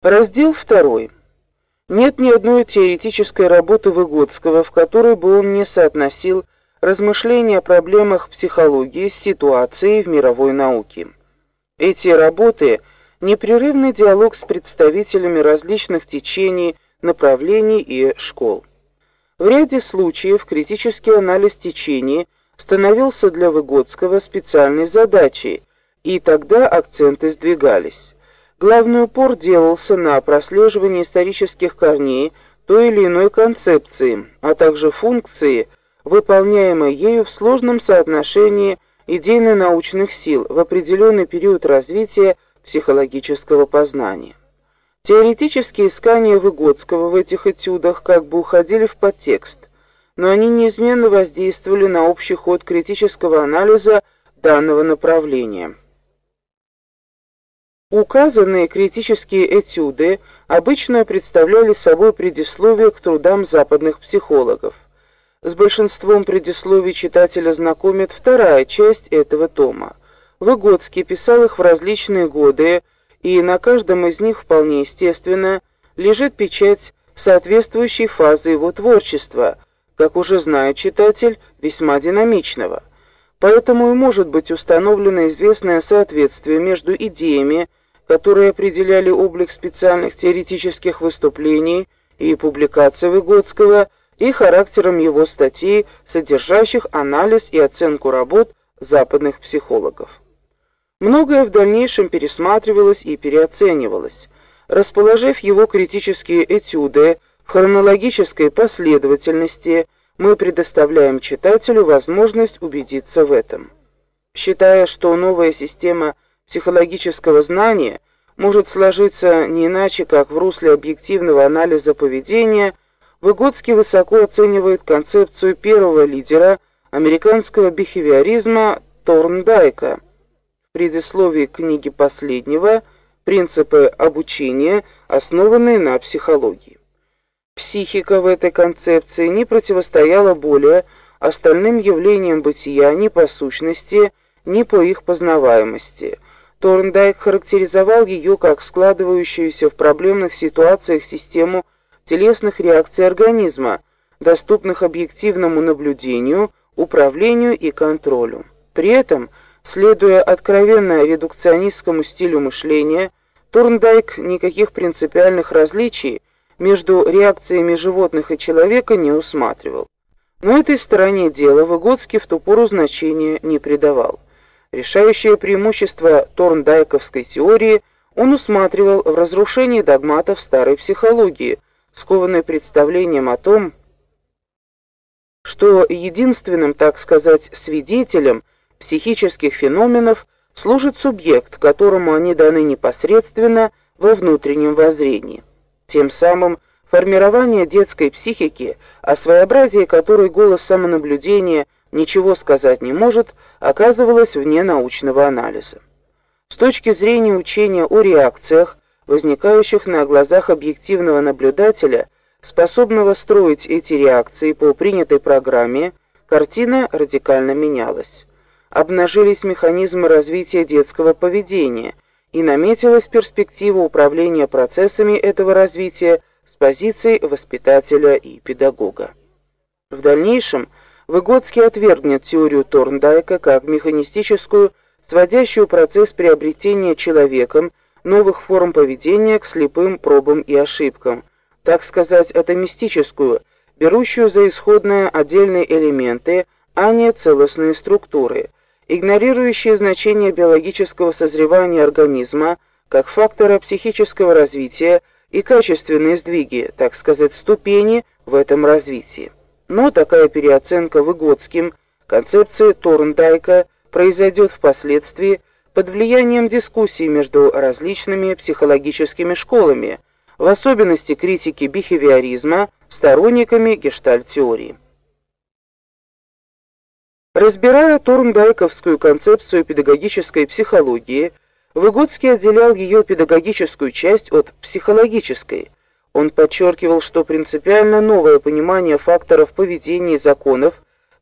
Раздел 2. Нет ни одной теоретической работы Выгодского, в которой бы он не соотносил размышления о проблемах психологии с ситуацией в мировой науке. Эти работы непрерывный диалог с представителями различных течений, направлений и школ. В ряде случаев критический анализ течений становился для Выгодского специальной задачей, и тогда акценты сдвигались. Главный упор делался на прослеживании исторических корней той или иной концепции, а также функции, выполняемой ею в сложном соотношении идейно-научных сил в определенный период развития психологического познания. Теоретические искания Выгодского в этих этюдах как бы уходили в подтекст, но они неизменно воздействовали на общий ход критического анализа данного направления. Указанные критические этюды обычно представляли собой предисловие к трудам западных психологов. С большинством предисловий читателя знакомит вторая часть этого тома. Выгодский писал их в различные годы, и на каждом из них вполне естественно лежит печать соответствующей фазы его творчества, как уже знает читатель, весьма динамичного. Поэтому и может быть установлено известное соответствие между идеями, которые определяли облик специальных теоретических выступлений и публикаций Выгодского и характером его статей, содержащих анализ и оценку работ западных психологов. Многое в дальнейшем пересматривалось и переоценивалось. Расположив его критические этюды в хронологической последовательности, мы предоставляем читателю возможность убедиться в этом. Считая, что новая система – психологического знания может сложиться не иначе, как в русле объективного анализа поведения, Выгодский высоко оценивает концепцию первого лидера американского бихевиоризма Торндайка. В предисловии книги последнего «Принципы обучения, основанные на психологии». Психика в этой концепции не противостояла более остальным явлениям бытия ни по сущности, ни по их познаваемости – Торндайк характеризовал ее как складывающуюся в проблемных ситуациях систему телесных реакций организма, доступных объективному наблюдению, управлению и контролю. При этом, следуя откровенно редукционистскому стилю мышления, Торндайк никаких принципиальных различий между реакциями животных и человека не усматривал. Но этой стороне дела Выгодский в ту пору значения не придавал. Решающее преимущество торндайковской теории он усматривал в разрушении догматов старой психологии, скованной представлением о том, что единственным, так сказать, свидетелем психических феноменов служит субъект, которому они даны непосредственно во внутреннем воззрении. Тем самым формирование детской психики, о своеобразии которой голос самонаблюдения – ничего сказать не может, оказывалось вне научного анализа. С точки зрения учения о реакциях, возникающих на глазах объективного наблюдателя, способного строить эти реакции по принятой программе, картина радикально менялась. Обнажились механизмы развития детского поведения, и наметилась перспектива управления процессами этого развития с позиции воспитателя и педагога. В дальнейшем Выгодский отвергнет теорию Торндайка как механистическую, сводящую процесс приобретения человеком новых форм поведения к слепым пробам и ошибкам, так сказать, атомистическую, берущую за исходные отдельные элементы, а не целостные структуры, игнорирующие значение биологического созревания организма как фактора психического развития и качественные сдвиги, так сказать, ступени в этом развитии. Но такая переоценка Выгодским концепции Торндайка произойдет впоследствии под влиянием дискуссий между различными психологическими школами, в особенности критики бихевиоризма, сторонниками гештальт-теории. Разбирая Торндайковскую концепцию педагогической психологии, Выгодский отделял ее педагогическую часть от психологической – он подчеркивал, что принципиально новое понимание факторов поведения и законов,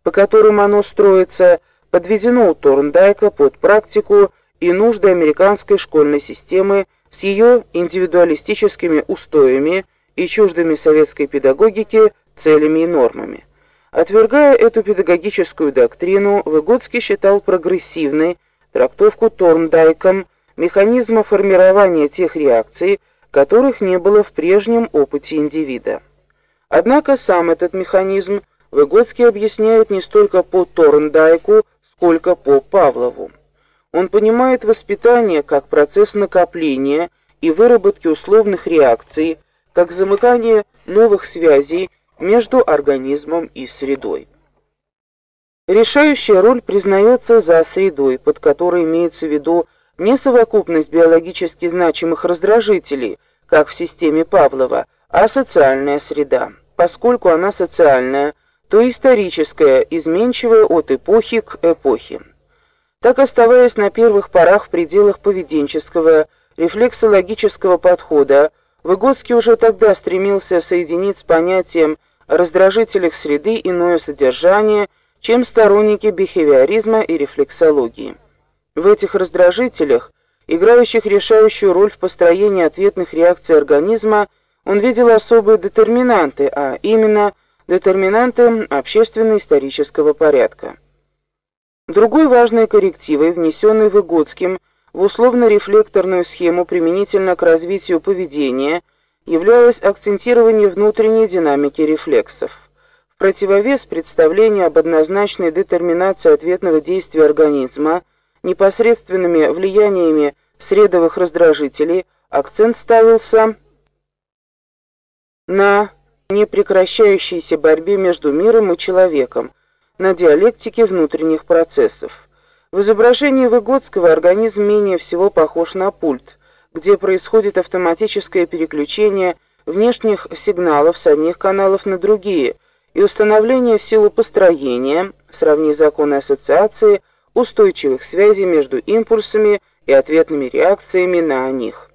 по которым оно строится, подведено у Торндайка под практику и нужды американской школьной системы с ее индивидуалистическими устоями и чуждыми советской педагогике целями и нормами. Отвергая эту педагогическую доктрину, Выгодский считал прогрессивной трактовку Торндайком механизма формирования тех реакций, которых не было в прежнем опыте индивида. Однако сам этот механизм Выгодский объясняет не столько по Торндайку, сколько по Павлову. Он понимает воспитание как процесс накопления и выработки условных реакций, как замыкание новых связей между организмом и средой. Решающая роль признается за средой, под которой имеется в виду не совокупность биологически значимых раздражителей, как в системе Павлова, а социальная среда. Поскольку она социальная, то историческая, изменчивая от эпохи к эпохе. Так оставаясь на первых порах в пределах поведенческого, рефлексологического подхода, Выгодский уже тогда стремился соединить с понятием раздражителях среды иное содержание, чем сторонники бихевиоризма и рефлексологии. В этих раздражителях, играющих решающую роль в построении ответных реакций организма, он видел особые детерминанты, а именно детерминанты общественно-исторического порядка. Другой важной коррективой, внесенной Выгодским в условно-рефлекторную схему применительно к развитию поведения – являлось акцентирование внутренней динамики рефлексов. В противовес представлению об однозначной детерминации ответного действия организма непосредственными влияниями средовых раздражителей акцент ставился на непрекращающейся борьбе между миром и человеком, на диалектике внутренних процессов. В изображении Выгодского организм менее всего похож на пульт – где происходит автоматическое переключение внешних сигналов с одних каналов на другие и установление в силу построения, сравни законы ассоциации, устойчивых связей между импульсами и ответными реакциями на них.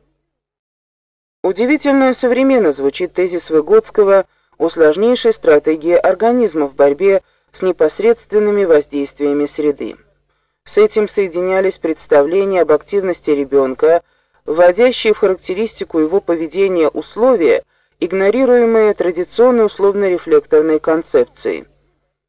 Удивительно современно звучит тезис Выгодского о сложнейшей стратегии организма в борьбе с непосредственными воздействиями среды. С этим соединялись представления об активности ребенка, вводящие в характеристику его поведения условия, игнорируемые традиционной условно-рефлекторной концепцией.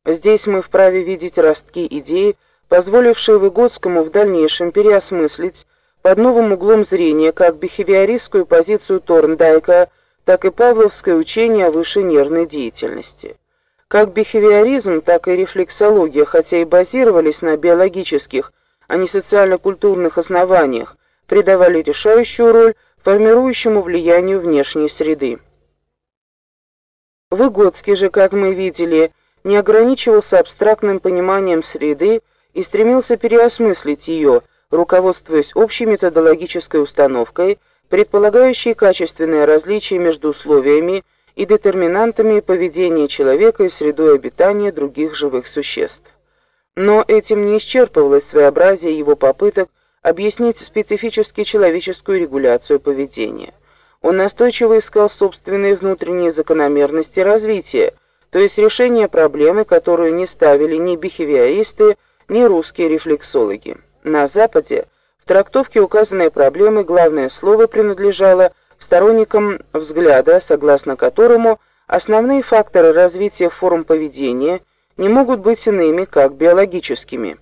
Здесь мы вправе видеть ростки идеи, позволившие Выгодскому в дальнейшем переосмыслить под новым углом зрения как бихевиористскую позицию Торндайка, так и павловское учение о высшей нервной деятельности. Как бихевиоризм, так и рефлексология, хотя и базировались на биологических, а не социально-культурных основаниях, придавали решающую роль формирующему влиянию внешней среды. Выгодский же, как мы видели, не ограничивался абстрактным пониманием среды и стремился переосмыслить ее, руководствуясь общей методологической установкой, предполагающей качественное различие между условиями и детерминантами поведения человека и средой обитания других живых существ. Но этим не исчерпывалось своеобразие его попыток объяснить специфически человеческую регуляцию поведения. Он настойчиво искал собственные внутренние закономерности развития, то есть решение проблемы, которую не ставили ни бихевиористы, ни русские рефлексологи. На Западе в трактовке указанной проблемы главное слово принадлежало сторонникам взгляда, согласно которому основные факторы развития форм поведения не могут быть иными, как биологическими.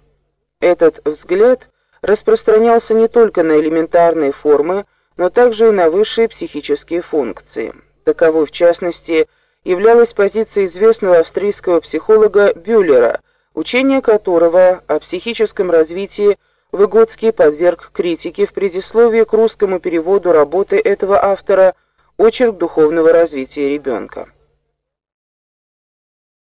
Этот взгляд – распространялся не только на элементарные формы, но также и на высшие психические функции. Таковой, в частности, являлась позиция известного австрийского психолога Бюллера, учение которого о психическом развитии Выгодский подверг критике в предисловии к русскому переводу работы этого автора «Очерк духовного развития ребенка».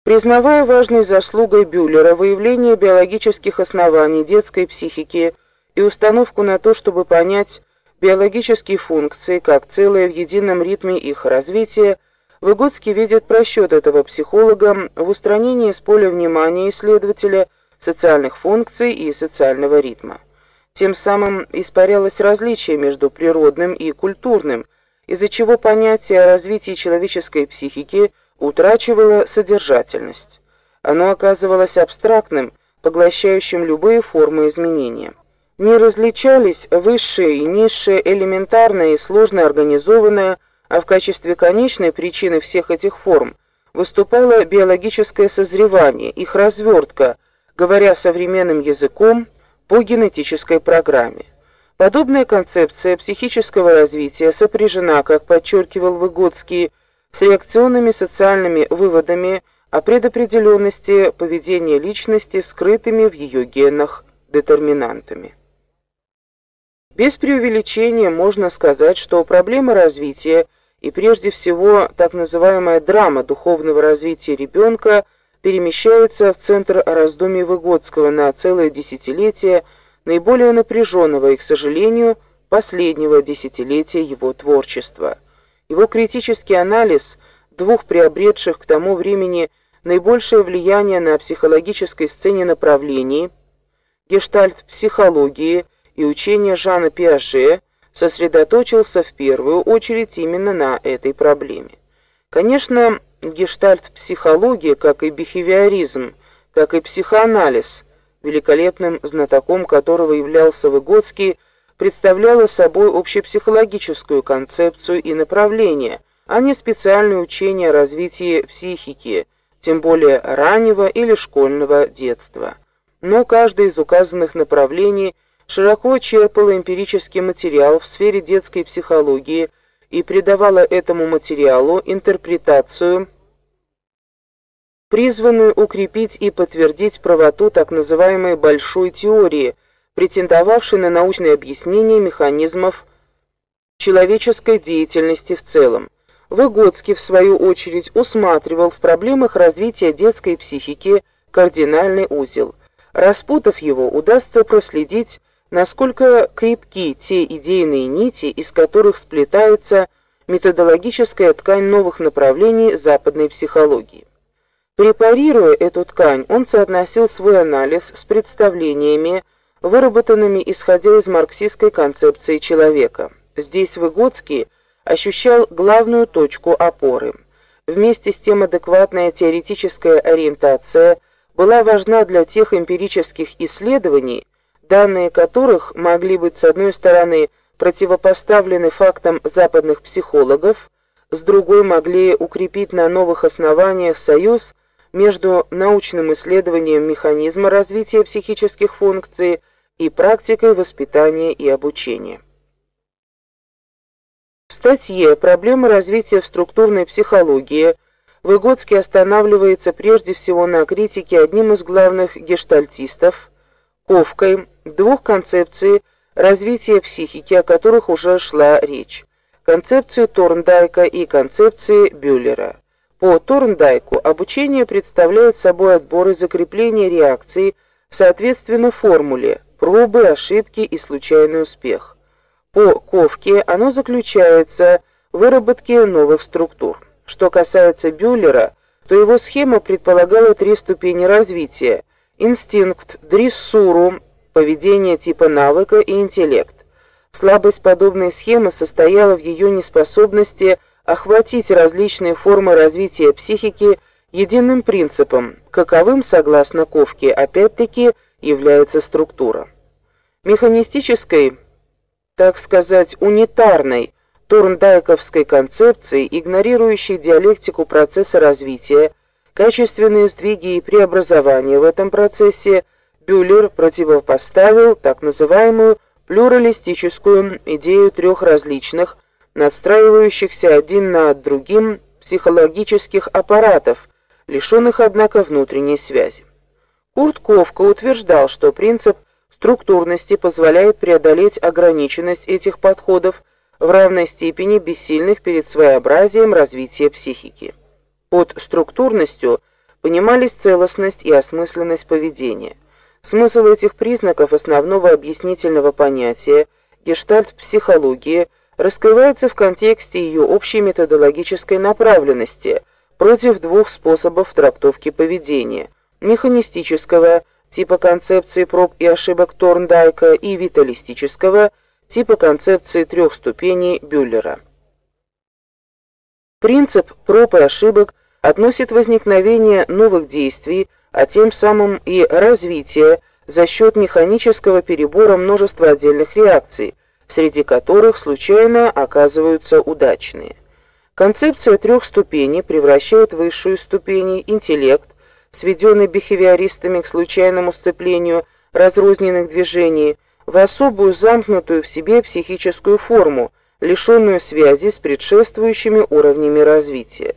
Признавая важной заслугой Бюллера выявление биологических оснований детской психики и установку на то, чтобы понять биологические функции как целое в едином ритме их развития, Выгодский видит просчет этого психолога в устранении с поля внимания исследователя социальных функций и социального ритма. Тем самым испарялось различие между природным и культурным, из-за чего понятие о развитии человеческой психики утрачивало содержательность. Оно оказывалось абстрактным, поглощающим любые формы изменения. Не различались высшее и низшее, элементарное и сложно организованное, а в качестве конечной причины всех этих форм выступало биологическое созревание, их развертка, говоря современным языком, по генетической программе. Подобная концепция психического развития сопряжена, как подчеркивал Выгодский, с реакционными социальными выводами о предопределенности поведения личности, скрытыми в ее генах детерминантами. Без преувеличения можно сказать, что проблема развития и прежде всего так называемая драма духовного развития ребенка перемещается в центр раздумий Выгодского на целое десятилетие наиболее напряженного и, к сожалению, последнего десятилетия его творчества. Его критический анализ двух приобретших к тому времени наибольшее влияние на психологической сцене направлений гештальт-психологии и учения Жана Пиаже сосредоточился в первую очередь именно на этой проблеме. Конечно, гештальт-психология, как и бихевиоризм, как и психоанализ, великолепным знатоком которого являлся Выгодский, представляла собой общепсихологическую концепцию и направление, а не специальное учение о развитии психики, тем более раннего или школьного детства. Но каждое из указанных направлений широко черпало эмпирический материал в сфере детской психологии и придавало этому материалу интерпретацию, призванную укрепить и подтвердить правоту так называемой большой теории, претендовавшей на научное объяснение механизмов человеческой деятельности в целом. Выгодский, в свою очередь, усматривал в проблемах развития детской психики кардинальный узел. Распутав его, удастся проследить, насколько крепки те идейные нити, из которых сплетается методологическая ткань новых направлений западной психологии. Препарируя эту ткань, он соотносил свой анализ с представлениями, выработанными исходя из марксистской концепции человека. Здесь Выгодский – ощущал главную точку опоры. Вместе с тем адекватная теоретическая ориентация была важна для тех эмпирических исследований, данные которых могли быть с одной стороны противопоставлены фактам западных психологов, с другой могли укрепить на новых основаниях союз между научным исследованием механизма развития психических функций и практикой воспитания и обучения. В статье «Проблемы развития в структурной психологии» Выгодский останавливается прежде всего на критике одним из главных гештальтистов, Ковкой, двух концепций развития психики, о которых уже шла речь, концепции Торндайка и концепции Бюллера. По Торндайку обучение представляет собой отбор и закрепление реакций соответственно формуле пробы, ошибки и случайный успех. По Ковке оно заключается в выработке новых структур. Что касается Бюллера, то его схема предполагала три ступени развития: инстинкт, дрессуру, поведение типа навыка и интеллект. Слабость подобной схемы состояла в ее неспособности охватить различные формы развития психики единым принципом, каковым, согласно Ковке, опять-таки является структура. Механистической так сказать, унитарной турндайковской концепции, игнорирующей диалектику процесса развития, качественные сдвиги и преобразования в этом процессе, Бюллер противопоставил так называемую плюралистическую идею трех различных, надстраивающихся один над другим психологических аппаратов, лишенных однако внутренней связи. Курт Ковка утверждал, что принцип структурности позволяет преодолеть ограниченность этих подходов в равной степени бессильных перед своеобразием развития психики. Под структурностью понимались целостность и осмысленность поведения. Смысл этих признаков основного объяснительного понятия гештальт-психологии раскрывается в контексте ее общей методологической направленности против двух способов трактовки поведения: механистического типа концепции проб и ошибок Торндайка и виталистического типа концепции трех ступеней Бюллера. Принцип проб и ошибок относит возникновение новых действий, а тем самым и развитие за счет механического перебора множества отдельных реакций, среди которых случайно оказываются удачные. Концепция трех ступеней превращает высшую ступень интеллект, сведенный бихевиористами к случайному сцеплению разрозненных движений, в особую замкнутую в себе психическую форму, лишенную связи с предшествующими уровнями развития.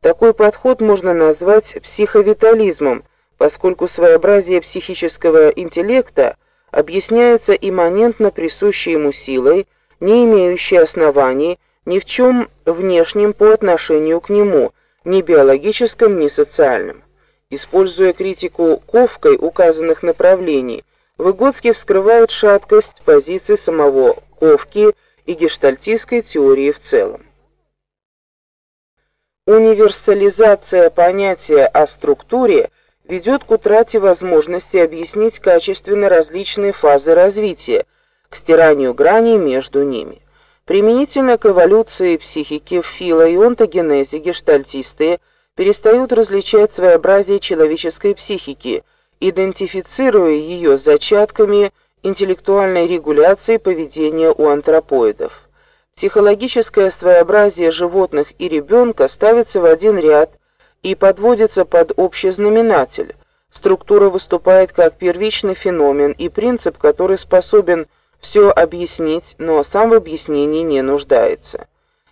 Такой подход можно назвать психовитализмом, поскольку своеобразие психического интеллекта объясняется имманентно присущей ему силой, не имеющей оснований ни в чем внешнем по отношению к нему, ни биологическом, ни социальном. Используя критику Ковкой указанных направлений, Выгодский вскрывает шаткость позиций самого Ковки и гештальтистской теории в целом. Универсализация понятия о структуре ведет к утрате возможности объяснить качественно различные фазы развития, к стиранию граней между ними. Применительно к эволюции психики в фило- и онтогенезе гештальтисты перестают различать своеобразие человеческой психики, идентифицируя ее с зачатками интеллектуальной регуляции поведения у антропоидов. Психологическое своеобразие животных и ребенка ставится в один ряд и подводится под общий знаменатель. Структура выступает как первичный феномен и принцип, который способен все объяснить, но сам в объяснении не нуждается.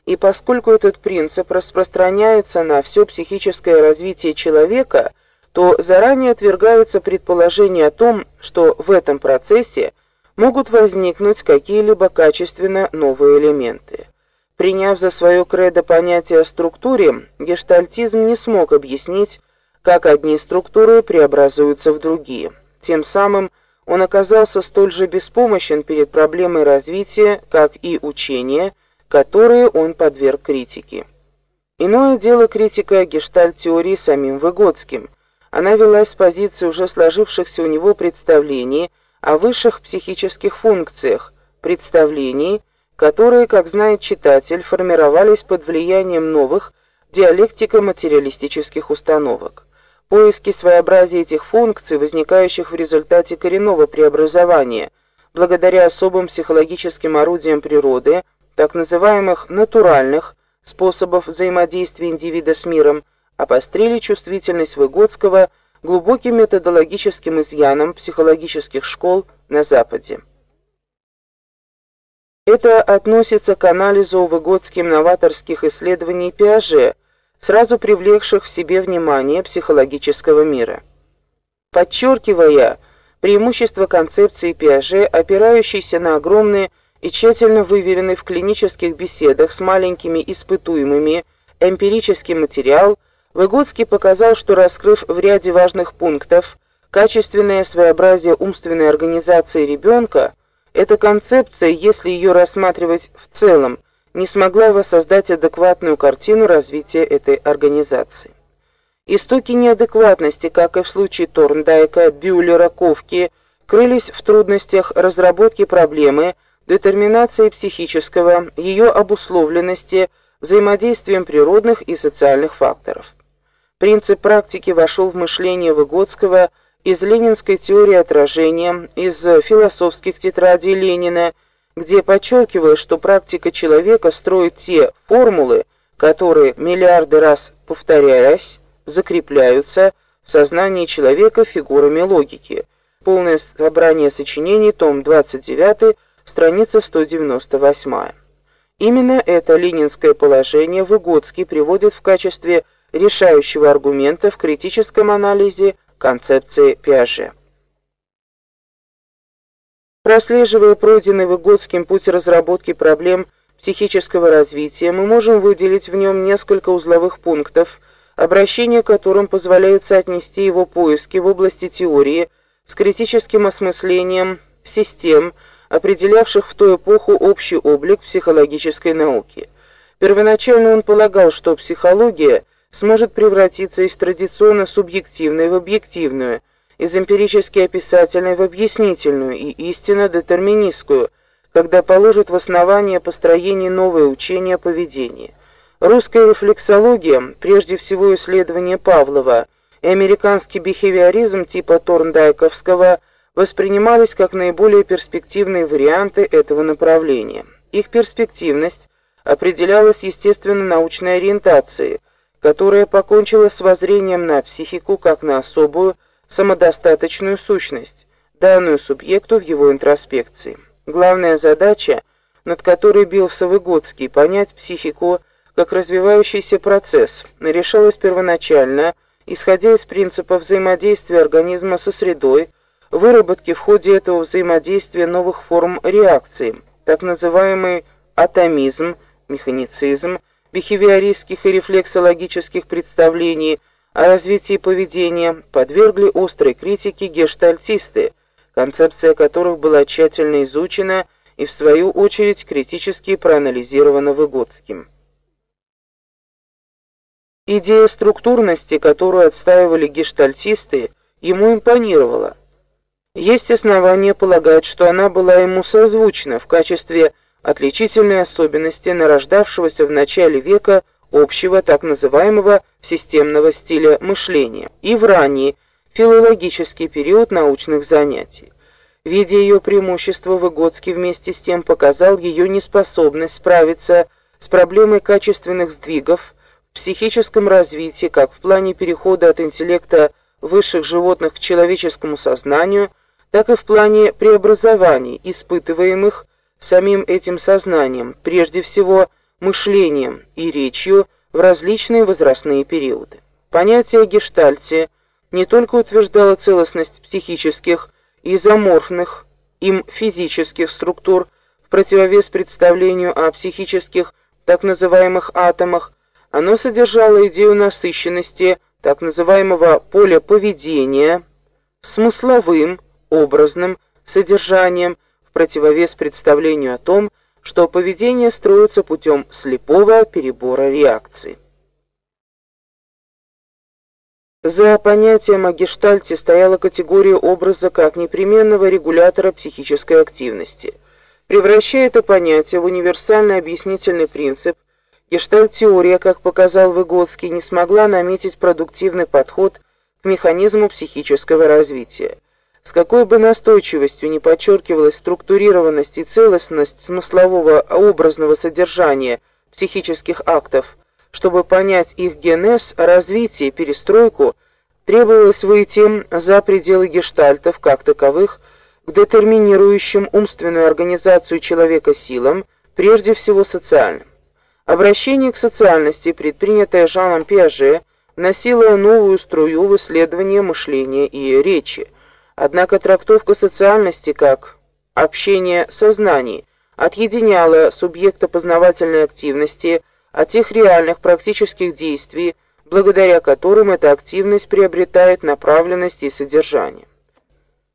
И поскольку этот принцип распространяется на все психическое развитие человека, то заранее отвергается предположение о том, что в этом процессе могут возникнуть какие-либо качественно новые элементы. Приняв за свое кредо понятие о структуре, гештальтизм не смог объяснить, как одни структуры преобразуются в другие. Тем самым он оказался столь же беспомощен перед проблемой развития, как и учения, которые он подверг критике. Иное дело критика гештальт-теории самим Выгодским. Она велась с позиции уже сложившихся у него представлений о высших психических функциях, представлений, которые, как знает читатель, формировались под влиянием новых диалектико-материалистических установок. Поиски своеобразия этих функций, возникающих в результате коренного преобразования, благодаря особым психологическим орудиям природы, так называемых натуральных способов взаимодействия индивида с миром, обострили чувствительность Выгодского глубоким методологическим изъяном психологических школ на Западе. Это относится к анализу выгодским новаторских исследований Пиаже, сразу привлекших в себе внимание психологического мира. Подчеркивая преимущество концепции Пиаже, опирающейся на огромные и тщательно выверенный в клинических беседах с маленькими испытуемыми эмпирический материал, Выгодский показал, что раскрыв в ряде важных пунктов качественное своеобразие умственной организации ребенка, эта концепция, если ее рассматривать в целом, не смогла воссоздать адекватную картину развития этой организации. Истоки неадекватности, как и в случае Торндайка, Бюллера, Ковки, крылись в трудностях разработки проблемы детерминации психического, ее обусловленности взаимодействием природных и социальных факторов. Принцип практики вошел в мышление Выгодского из ленинской теории отражения, из философских тетрадей Ленина, где подчеркивалось, что практика человека строит те формулы, которые миллиарды раз повторяясь, закрепляются в сознании человека фигурами логики. Полное собрание сочинений, том 29, страница 198. Именно это ленинское положение Выгодский приводит в качестве решающего аргумента в критическом анализе концепции Пиаже. Прослеживая пройденный Выгодским путь разработки проблем психического развития, мы можем выделить в нем несколько узловых пунктов, обращение к которым позволяет соотнести его поиски в области теории с критическим осмыслением систем, определявших в ту эпоху общий облик психологической науки. Первоначально он полагал, что психология сможет превратиться из традиционно субъективной в объективную, из эмпирически описательной в объяснительную и истинно детерминистскую, когда положит в основание построения новое учение о поведении. Русская рефлексология, прежде всего исследование Павлова, и американский бихевиоризм типа Торндайковского воспринимались как наиболее перспективные варианты этого направления. Их перспективность определялась естественно-научной ориентацией, которая покончила с воззрением на психику как на особую самодостаточную сущность, данную субъекту в его интроспекции. Главная задача, над которой бился Выгодский, понять психику как развивающийся процесс, решалась первоначально, исходя из принципа взаимодействия организма со средой, выработки в ходе этого взаимодействия новых форм реакции, так называемый атомизм, механицизм, бихевиористских и рефлексологических представлений о развитии поведения подвергли острой критике гештальтисты, концепция которых была тщательно изучена и в свою очередь критически проанализирована Выгодским. Идея структурности, которую отстаивали гештальтисты, ему импонировала. Есть основания полагать, что она была ему созвучна в качестве отличительной особенности нарождавшегося в начале века общего так называемого системного стиля мышления и в ранний филологический период научных занятий. Видя ее преимущество, Выгодский вместе с тем показал ее неспособность справиться с проблемой качественных сдвигов в психическом развитии как в плане перехода от интеллекта высших животных к человеческому сознанию, так и в плане преобразований, испытываемых самим этим сознанием, прежде всего мышлением и речью в различные возрастные периоды. Понятие гештальте не только утверждало целостность психических и изоморфных им физических структур в противовес представлению о психических так называемых атомах, оно содержало идею насыщенности так называемого поля поведения смысловым, образным содержанием противовес представлению о том, что поведение строится путем слепого перебора реакций. За понятием о гештальте стояла категория образа как непременного регулятора психической активности. Превращая это понятие в универсальный объяснительный принцип, гештальт-теория, как показал Выгодский, не смогла наметить продуктивный подход к механизму психического развития. С какой бы настойчивостью ни подчеркивалась структурированность и целостность смыслового образного содержания психических актов, чтобы понять их генез, развитие, перестройку, требовалось выйти за пределы гештальтов как таковых к детерминирующим умственную организацию человека силам, прежде всего социальным. Обращение к социальности, предпринятое Жаном Пиаже, носило новую струю в исследовании мышления и речи – Однако трактовка социальности как общение сознаний отъединяла субъекта познавательной активности от тех реальных практических действий, благодаря которым эта активность приобретает направленность и содержание.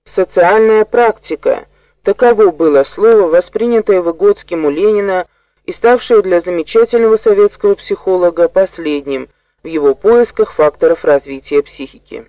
Социальная практика таково было слово, воспринятое Выгодским у Ленина и ставшее для замечательного советского психолога последним в его поисках факторов развития психики.